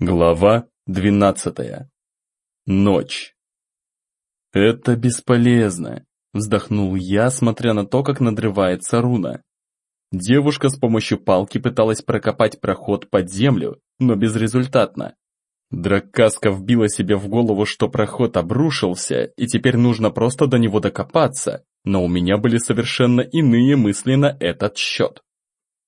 Глава двенадцатая. Ночь. «Это бесполезно», — вздохнул я, смотря на то, как надрывается руна. Девушка с помощью палки пыталась прокопать проход под землю, но безрезультатно. Драккаска вбила себе в голову, что проход обрушился, и теперь нужно просто до него докопаться, но у меня были совершенно иные мысли на этот счет.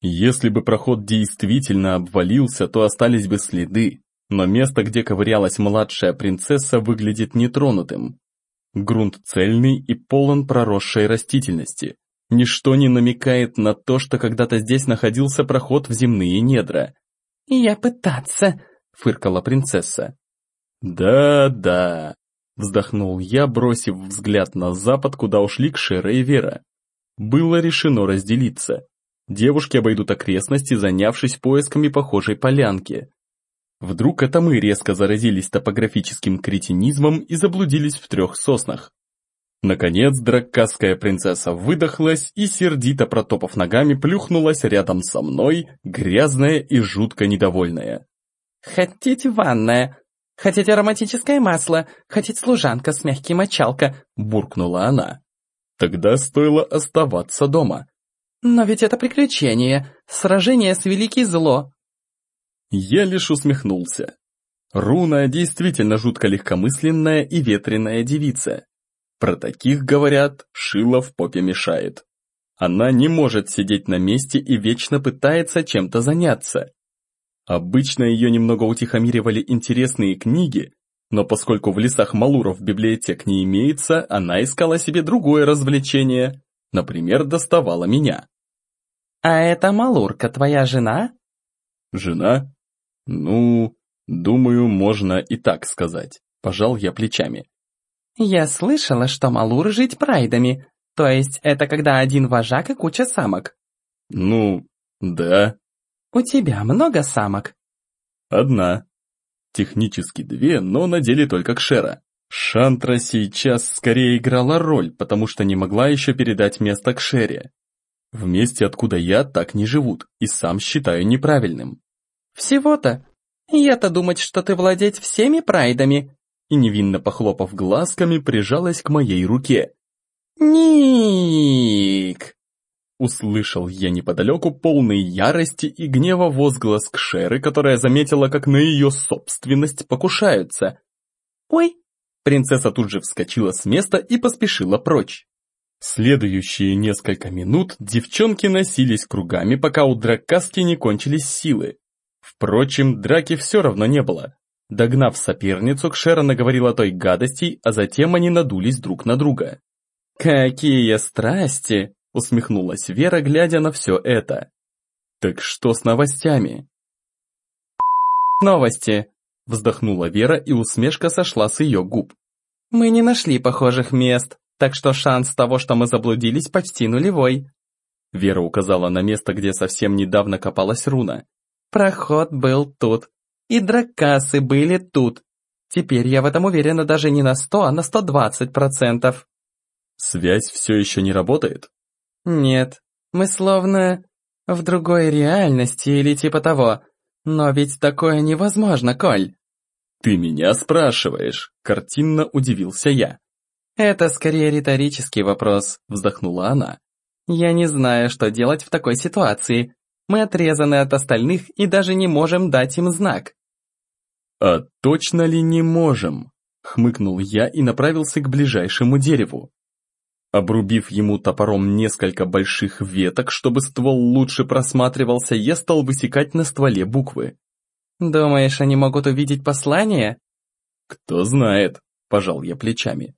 Если бы проход действительно обвалился, то остались бы следы, но место, где ковырялась младшая принцесса, выглядит нетронутым. Грунт цельный и полон проросшей растительности. Ничто не намекает на то, что когда-то здесь находился проход в земные недра. «Я пытаться», — фыркала принцесса. «Да-да», — вздохнул я, бросив взгляд на запад, куда ушли Кшера и Вера. Было решено разделиться. Девушки обойдут окрестности, занявшись поисками похожей полянки. Вдруг это мы резко заразились топографическим кретинизмом и заблудились в трех соснах. Наконец, драккасская принцесса выдохлась и, сердито протопав ногами, плюхнулась рядом со мной, грязная и жутко недовольная. «Хотите ванная? Хотите ароматическое масло? Хотите служанка с мягким мочалка?» – буркнула она. Тогда стоило оставаться дома. «Но ведь это приключение, сражение с великий зло». Я лишь усмехнулся. Руна действительно жутко легкомысленная и ветреная девица. Про таких говорят, шило в попе мешает. Она не может сидеть на месте и вечно пытается чем-то заняться. Обычно ее немного утихомиривали интересные книги, но поскольку в лесах Малуров библиотек не имеется, она искала себе другое развлечение, например, доставала меня. «А это Малурка твоя жена?» «Жена? Ну, думаю, можно и так сказать», – пожал я плечами. «Я слышала, что Малур жить прайдами, то есть это когда один вожак и куча самок». «Ну, да». «У тебя много самок?» «Одна. Технически две, но на деле только Кшера. Шантра сейчас скорее играла роль, потому что не могла еще передать место Кшере. В месте, откуда я, так не живут, и сам считаю неправильным. «Всего-то? Я-то думать, что ты владеть всеми прайдами!» И невинно похлопав глазками, прижалась к моей руке. «Ник!» Услышал я неподалеку полный ярости и гнева возглас Кшеры, которая заметила, как на ее собственность покушаются. «Ой!» Принцесса тут же вскочила с места и поспешила прочь. Следующие несколько минут девчонки носились кругами, пока у драккаски не кончились силы. Впрочем, драки все равно не было. Догнав соперницу, Кшера наговорила той гадостей, а затем они надулись друг на друга. «Какие страсти!» — усмехнулась Вера, глядя на все это. «Так что с новостями?» «Новости!» — вздохнула Вера, и усмешка сошла с ее губ. «Мы не нашли похожих мест так что шанс того, что мы заблудились, почти нулевой». Вера указала на место, где совсем недавно копалась руна. «Проход был тут, и дракасы были тут. Теперь я в этом уверена даже не на сто, а на сто двадцать процентов». «Связь все еще не работает?» «Нет, мы словно в другой реальности или типа того. Но ведь такое невозможно, Коль». «Ты меня спрашиваешь?» – картинно удивился я. «Это скорее риторический вопрос», — вздохнула она. «Я не знаю, что делать в такой ситуации. Мы отрезаны от остальных и даже не можем дать им знак». «А точно ли не можем?» — хмыкнул я и направился к ближайшему дереву. Обрубив ему топором несколько больших веток, чтобы ствол лучше просматривался, я стал высекать на стволе буквы. «Думаешь, они могут увидеть послание?» «Кто знает», — пожал я плечами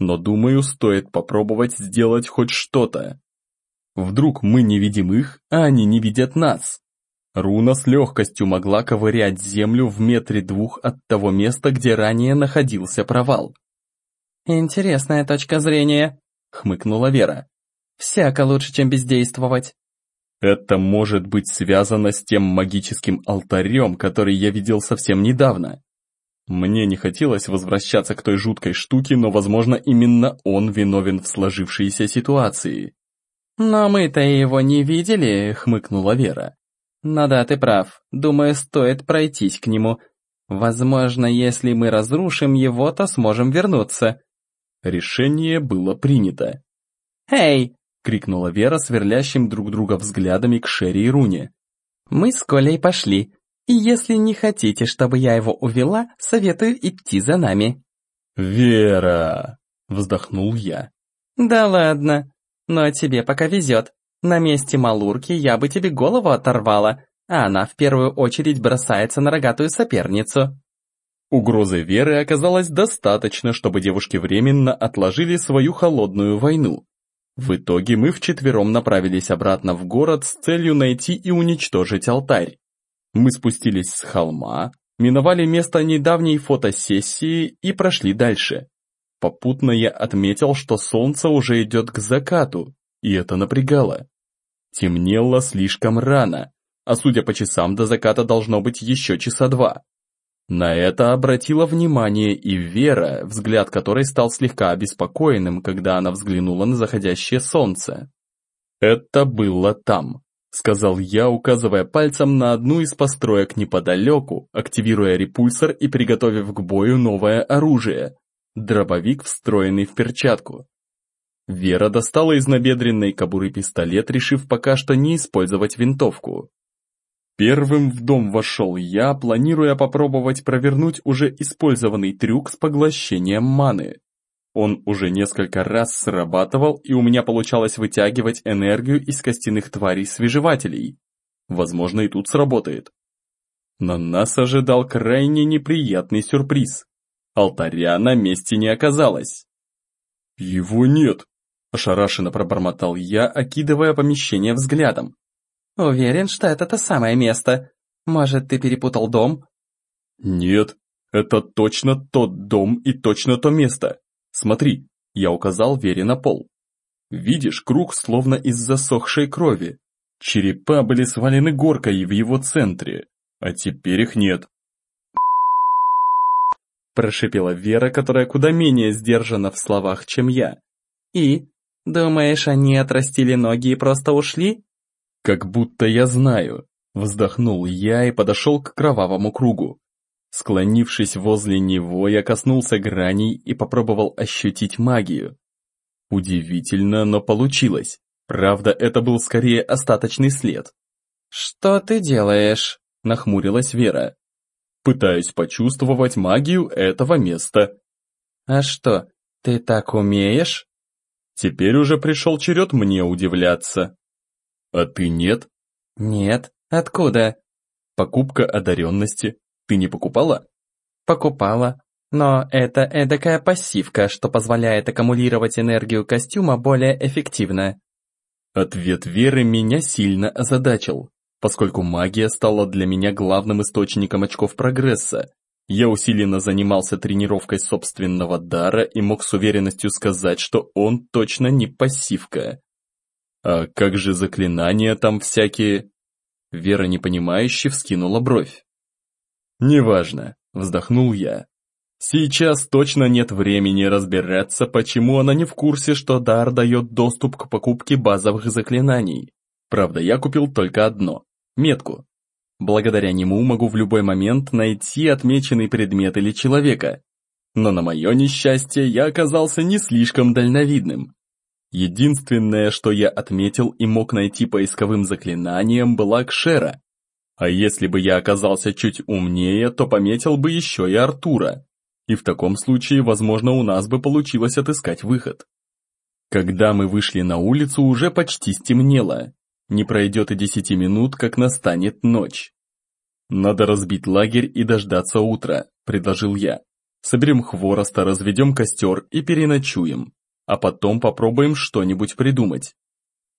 но думаю, стоит попробовать сделать хоть что-то. Вдруг мы не видим их, а они не видят нас. Руна с легкостью могла ковырять землю в метре двух от того места, где ранее находился провал. «Интересная точка зрения», — хмыкнула Вера. «Всяко лучше, чем бездействовать». Это может быть связано с тем магическим алтарем, который я видел совсем недавно. Мне не хотелось возвращаться к той жуткой штуке, но, возможно, именно он виновен в сложившейся ситуации. «Но мы-то его не видели», — хмыкнула Вера. «Ну да, ты прав. Думаю, стоит пройтись к нему. Возможно, если мы разрушим его, то сможем вернуться. Решение было принято. «Эй!» — крикнула Вера сверлящим друг друга взглядами к Шерри и Руне. «Мы с Колей пошли, если не хотите, чтобы я его увела, советую идти за нами». «Вера!» — вздохнул я. «Да ладно, но тебе пока везет. На месте Малурки я бы тебе голову оторвала, а она в первую очередь бросается на рогатую соперницу». Угрозы Веры оказалось достаточно, чтобы девушки временно отложили свою холодную войну. В итоге мы вчетвером направились обратно в город с целью найти и уничтожить алтарь. Мы спустились с холма, миновали место недавней фотосессии и прошли дальше. Попутно я отметил, что солнце уже идет к закату, и это напрягало. Темнело слишком рано, а судя по часам до заката должно быть еще часа два. На это обратила внимание и Вера, взгляд которой стал слегка обеспокоенным, когда она взглянула на заходящее солнце. «Это было там», — сказал я, указывая пальцем на одну из построек неподалеку, активируя репульсор и приготовив к бою новое оружие — дробовик, встроенный в перчатку. Вера достала из набедренной кобуры пистолет, решив пока что не использовать винтовку. Первым в дом вошел я, планируя попробовать провернуть уже использованный трюк с поглощением маны. Он уже несколько раз срабатывал, и у меня получалось вытягивать энергию из костяных тварей-свежевателей. Возможно, и тут сработает. Но нас ожидал крайне неприятный сюрприз. Алтаря на месте не оказалось. «Его нет», – ошарашенно пробормотал я, окидывая помещение взглядом. Уверен, что это то самое место. Может, ты перепутал дом? Нет, это точно тот дом и точно то место. Смотри, я указал Вере на пол. Видишь, круг словно из засохшей крови. Черепа были свалены горкой в его центре, а теперь их нет. Прошипела Вера, которая куда менее сдержана в словах, чем я. И? Думаешь, они отрастили ноги и просто ушли? «Как будто я знаю», — вздохнул я и подошел к кровавому кругу. Склонившись возле него, я коснулся граней и попробовал ощутить магию. Удивительно, но получилось. Правда, это был скорее остаточный след. «Что ты делаешь?» – нахмурилась Вера. «Пытаюсь почувствовать магию этого места». «А что, ты так умеешь?» Теперь уже пришел черед мне удивляться. А ты нет? Нет. Откуда? Покупка одаренности. Ты не покупала? Покупала. Но это эдакая пассивка, что позволяет аккумулировать энергию костюма более эффективно. Ответ Веры меня сильно озадачил, поскольку магия стала для меня главным источником очков прогресса. Я усиленно занимался тренировкой собственного дара и мог с уверенностью сказать, что он точно не пассивка. «А как же заклинания там всякие?» Вера непонимающе вскинула бровь. «Неважно», — вздохнул я. «Сейчас точно нет времени разбираться, почему она не в курсе, что дар дает доступ к покупке базовых заклинаний. Правда, я купил только одно — метку. Благодаря нему могу в любой момент найти отмеченный предмет или человека. Но на мое несчастье я оказался не слишком дальновидным. Единственное, что я отметил и мог найти поисковым заклинанием, была Кшера. А если бы я оказался чуть умнее, то пометил бы еще и Артура. И в таком случае, возможно, у нас бы получилось отыскать выход. Когда мы вышли на улицу, уже почти стемнело. Не пройдет и десяти минут, как настанет ночь. «Надо разбить лагерь и дождаться утра», — предложил я. «Соберем хвороста, разведем костер и переночуем а потом попробуем что-нибудь придумать.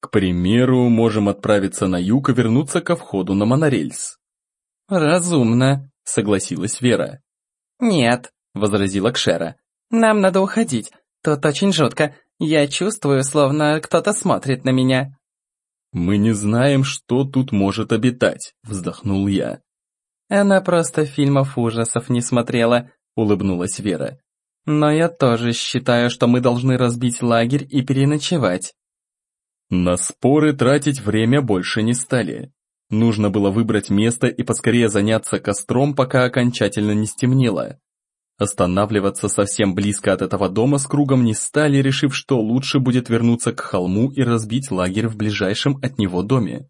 К примеру, можем отправиться на юг и вернуться ко входу на монорельс. «Разумно», — согласилась Вера. «Нет», — возразила Кшера. «Нам надо уходить. Тут очень жутко. Я чувствую, словно кто-то смотрит на меня». «Мы не знаем, что тут может обитать», — вздохнул я. «Она просто фильмов ужасов не смотрела», — улыбнулась Вера. Но я тоже считаю, что мы должны разбить лагерь и переночевать. На споры тратить время больше не стали. Нужно было выбрать место и поскорее заняться костром, пока окончательно не стемнело. Останавливаться совсем близко от этого дома с кругом не стали, решив, что лучше будет вернуться к холму и разбить лагерь в ближайшем от него доме.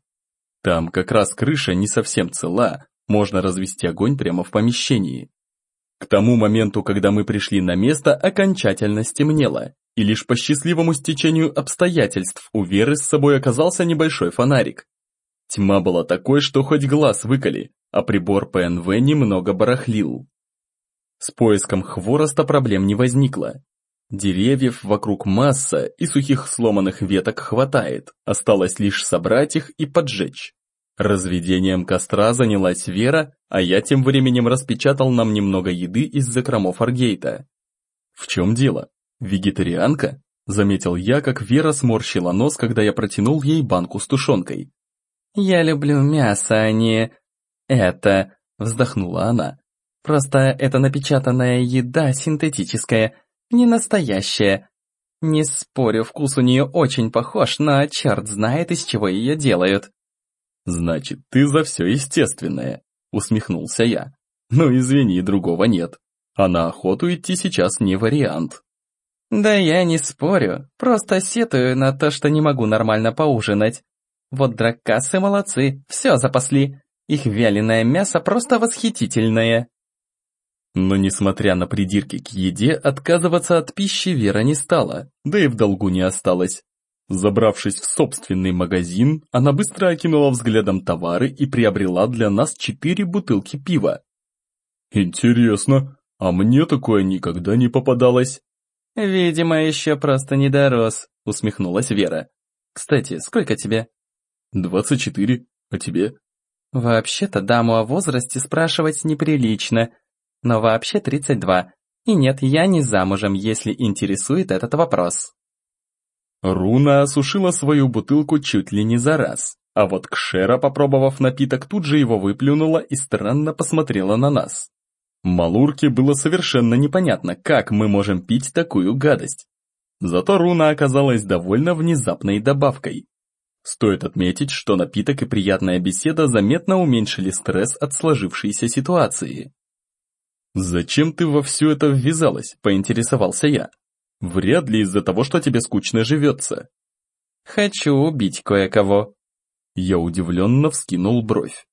Там как раз крыша не совсем цела, можно развести огонь прямо в помещении. К тому моменту, когда мы пришли на место, окончательно стемнело, и лишь по счастливому стечению обстоятельств у Веры с собой оказался небольшой фонарик. Тьма была такой, что хоть глаз выколи, а прибор ПНВ немного барахлил. С поиском хвороста проблем не возникло. Деревьев вокруг масса и сухих сломанных веток хватает, осталось лишь собрать их и поджечь. Разведением костра занялась Вера, а я тем временем распечатал нам немного еды из закромов Аргейта. «В чем дело? Вегетарианка?» – заметил я, как Вера сморщила нос, когда я протянул ей банку с тушенкой. «Я люблю мясо, а не... это...» – вздохнула она. Просто это напечатанная еда синтетическая, не настоящая. Не спорю, вкус у нее очень похож, но черт знает, из чего ее делают. «Значит, ты за все естественное», — усмехнулся я. «Ну, извини, другого нет. А на охоту идти сейчас не вариант». «Да я не спорю, просто сетую на то, что не могу нормально поужинать. Вот драккасы молодцы, все запасли. Их вяленое мясо просто восхитительное». Но несмотря на придирки к еде, отказываться от пищи Вера не стала, да и в долгу не осталось. Забравшись в собственный магазин, она быстро окинула взглядом товары и приобрела для нас четыре бутылки пива. «Интересно, а мне такое никогда не попадалось». «Видимо, еще просто не дорос», — усмехнулась Вера. «Кстати, сколько тебе?» «Двадцать четыре. А тебе?» «Вообще-то даму о возрасте спрашивать неприлично, но вообще 32. И нет, я не замужем, если интересует этот вопрос. Руна осушила свою бутылку чуть ли не за раз, а вот Кшера, попробовав напиток, тут же его выплюнула и странно посмотрела на нас. Малурке было совершенно непонятно, как мы можем пить такую гадость. Зато Руна оказалась довольно внезапной добавкой. Стоит отметить, что напиток и приятная беседа заметно уменьшили стресс от сложившейся ситуации. «Зачем ты во все это ввязалась?» – поинтересовался я. «Вряд ли из-за того, что тебе скучно живется». «Хочу убить кое-кого». Я удивленно вскинул бровь.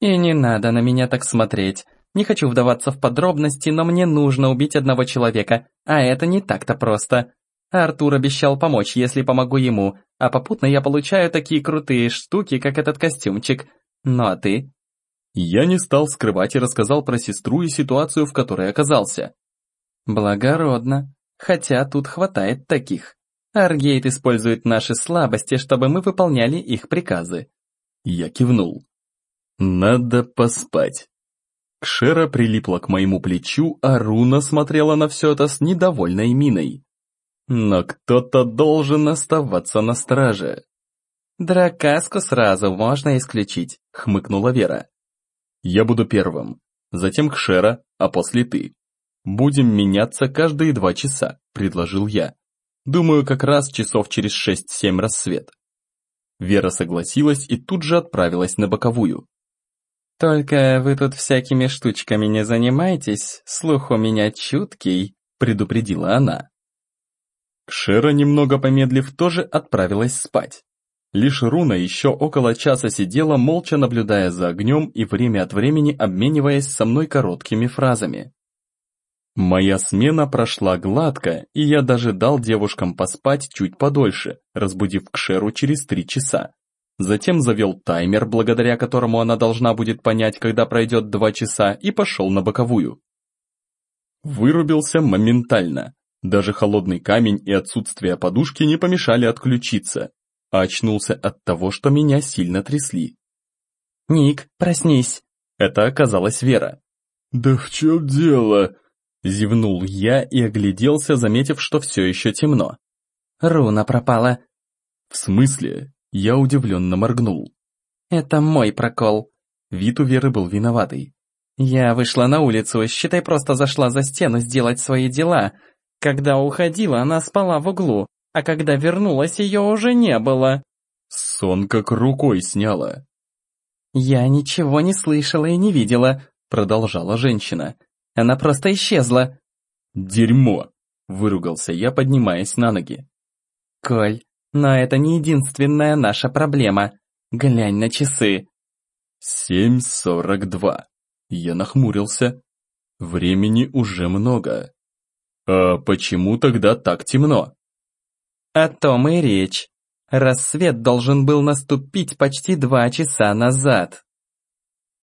«И не надо на меня так смотреть. Не хочу вдаваться в подробности, но мне нужно убить одного человека, а это не так-то просто. Артур обещал помочь, если помогу ему, а попутно я получаю такие крутые штуки, как этот костюмчик. Ну а ты? Я не стал скрывать и рассказал про сестру и ситуацию, в которой оказался. Благородно. Хотя тут хватает таких. Аргейт использует наши слабости, чтобы мы выполняли их приказы. Я кивнул. Надо поспать. Кшера прилипла к моему плечу, а Руна смотрела на все это с недовольной миной. Но кто-то должен оставаться на страже. «Дракаску сразу можно исключить», — хмыкнула Вера. Я буду первым, затем Кшера, а после ты. Будем меняться каждые два часа, предложил я. Думаю, как раз часов через шесть-семь рассвет. Вера согласилась и тут же отправилась на боковую. «Только вы тут всякими штучками не занимаетесь, слух у меня чуткий», предупредила она. Кшера, немного помедлив, тоже отправилась спать. Лишь Руна еще около часа сидела, молча наблюдая за огнем и время от времени обмениваясь со мной короткими фразами. Моя смена прошла гладко, и я даже дал девушкам поспать чуть подольше, разбудив Кшеру через три часа. Затем завел таймер, благодаря которому она должна будет понять, когда пройдет два часа, и пошел на боковую. Вырубился моментально. Даже холодный камень и отсутствие подушки не помешали отключиться, а очнулся от того, что меня сильно трясли. «Ник, проснись!» Это оказалась Вера. «Да в чем дело?» Зевнул я и огляделся, заметив, что все еще темно. «Руна пропала». «В смысле?» Я удивленно моргнул. «Это мой прокол». Вид у Веры был виноватый. «Я вышла на улицу, считай, просто зашла за стену сделать свои дела. Когда уходила, она спала в углу а когда вернулась, ее уже не было. Сон как рукой сняла. «Я ничего не слышала и не видела», — продолжала женщина. «Она просто исчезла». «Дерьмо!» — выругался я, поднимаясь на ноги. «Коль, но это не единственная наша проблема. Глянь на часы». «Семь сорок два». Я нахмурился. Времени уже много. А почему тогда так темно? О том и речь. Рассвет должен был наступить почти два часа назад.